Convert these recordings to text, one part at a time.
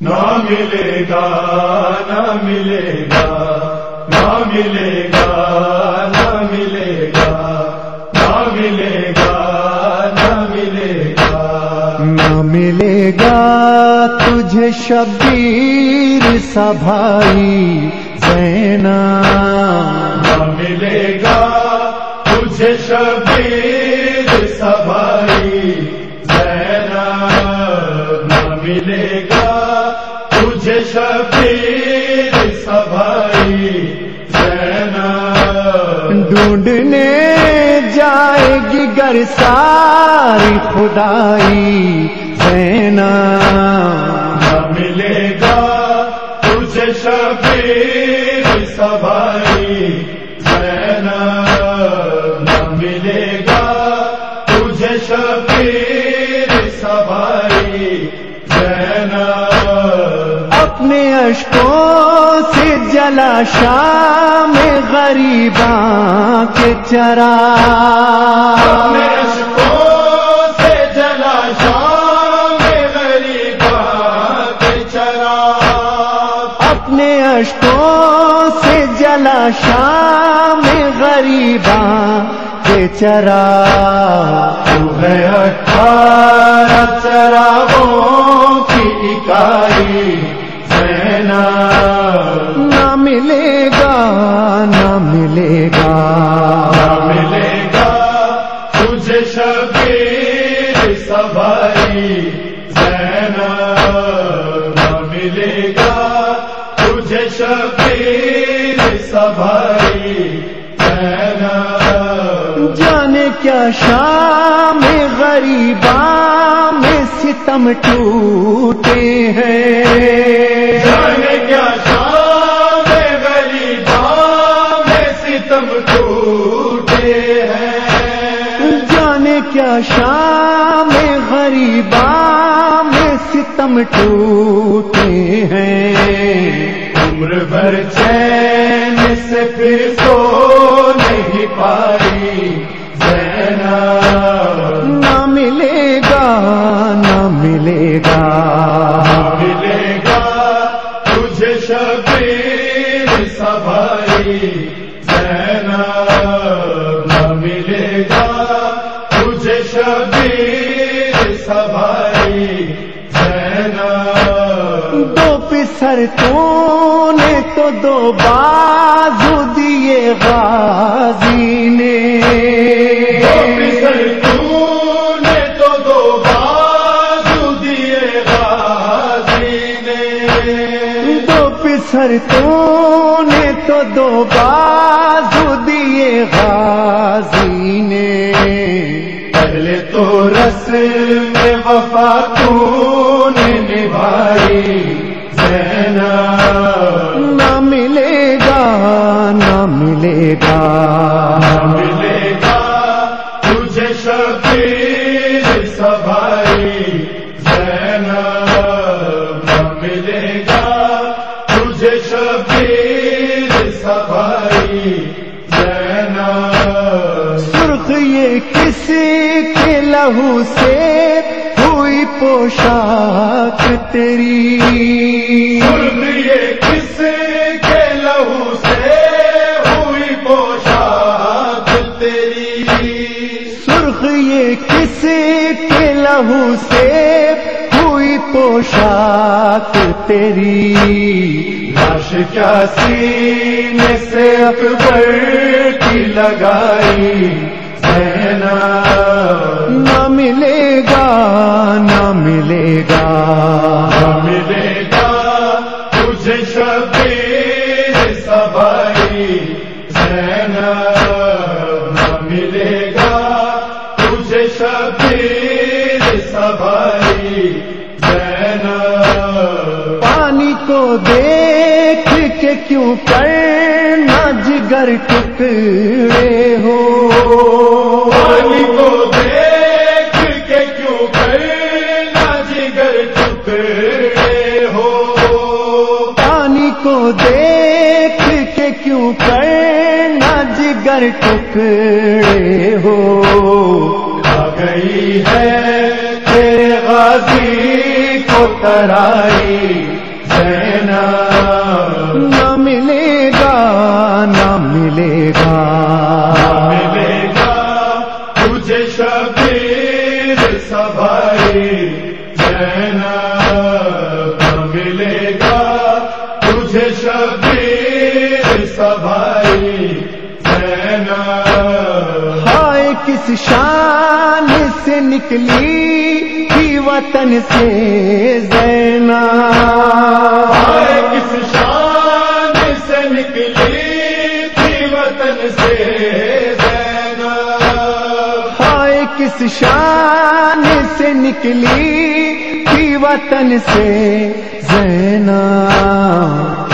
نہ ملے گا نہ ملے گا نہ ملے گا نہ ملے گا نہ ملے گا نہ ملے گا۔ نہ ملے گا تجھے شبیر سا بھائی زینا نہ ملے گا تجھے شبیر ملے گا تجھے شبیر سبائی زینا ڈھونڈنے جائے گی گر ساری خدائی زینا نہ ملے گا تجھے شبیر سبائی زینا نہ ملے گا تجھے شبیر سبائی اپنے اشکوں سے جلا شام غریباں کے چرا۔ اپنے اشکوں سے جلا شام غریباں کے چرا۔ اپنے اشکوں سے جلا شام غریباں کے چرا۔ تو ہے اٹھارہ چراغوں کی اکائی نہ ملے گا نہ ملے گا۔ ملے گا تجھے شبیر سبائی زینا نہ ملے گا تجھے شبیر سبائی زینا جانے کیا شام غریباں میں ستم ٹوٹے ہیں جانے کیا شام غریباں میں ستم ٹوٹے ہیں جانے کیا شام غریباں میں ستم ٹوٹے ہیں عمر بھر چین سے پھر سو ملے گا تجھے شبیر زینا دو پسر تو نے تو دو بازو دیے غازی نے۔ پسر تو نے تو دو بازو دیے غازی نے۔ دو پسر تو پہلے تو رس میں وفا تو نے نبھائی زینا نہ ملے گا نہ ملے گا۔ ملے گا لہو سے ہوئی پوشاک تیری۔ یہ کس کے لہو سے ہوئی پوشاک تیری۔ سرخ یہ کسی کے لہو سے ہوئی پوشاک تیری۔ لاش کیا سینے سے اکبر کی لگائی۔ نہ ملے گا نہ ملے گا۔ نہ ملے گا تجھے شبیر سبائی زینا نہ ملے گا تجھے شبیر سبائی زینا پانی کو دیکھ کے کیوں کرنا جگر ٹکڑے ہو؟ کو دیکھ کے کیوں کرنا جگر ٹکڑے ہو؟ آ گئی ہے تیرے غازی کو ترائی سینا نہ ملے گا، نہ ملے گا۔ کس شان سے نکلی تھی وطن سے زینا آئے کس شان سے نکلی تھی وطن سے زینا ہائے کس شان سے نکلی تھی وطن سے زینا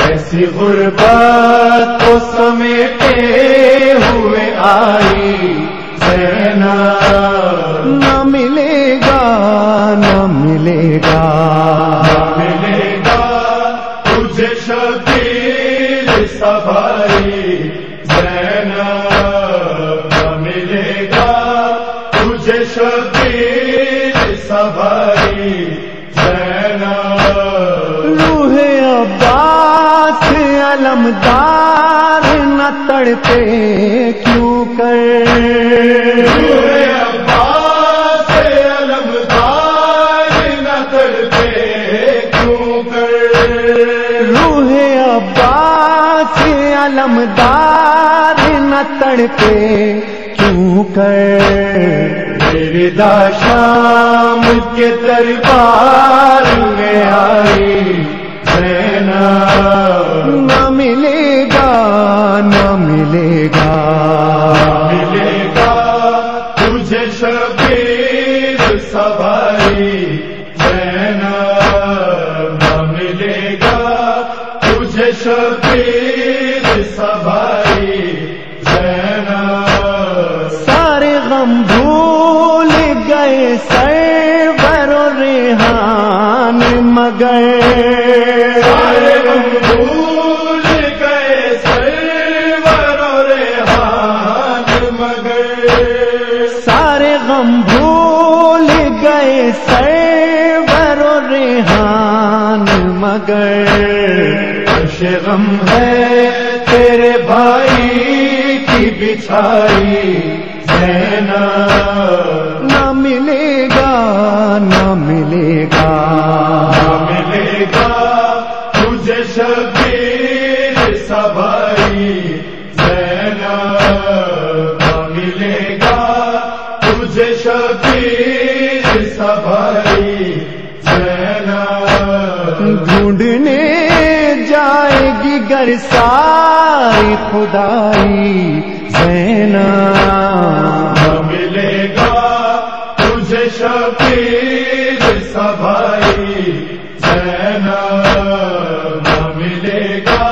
ایسی غربت کو سمیٹے ہوئے آئی نہ تڑپے کیوں کر؟ عباس علمدار نہ تڑپے کیوں کر؟ روح عباس دا شام کے دربار میں آئی نہ ملے نہ ملے گا۔ ملے گا تجھے شبیر زینا نہ ملے گا تجھے شبیر زینا سارے غم بھول گئے سر برو ریحان مگر۔ ریحان مگر خوش غم ہے تیرے بھائی کی بچھائی زینا نہ ملے گا، نہ ملے گا۔ نہ ملے گا۔ ڈھونڈنے جائے گی گر ساری خدائی سینا ملے گا تجھے شبیر سبھائی سینا ملے گا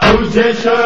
تجھے شبیر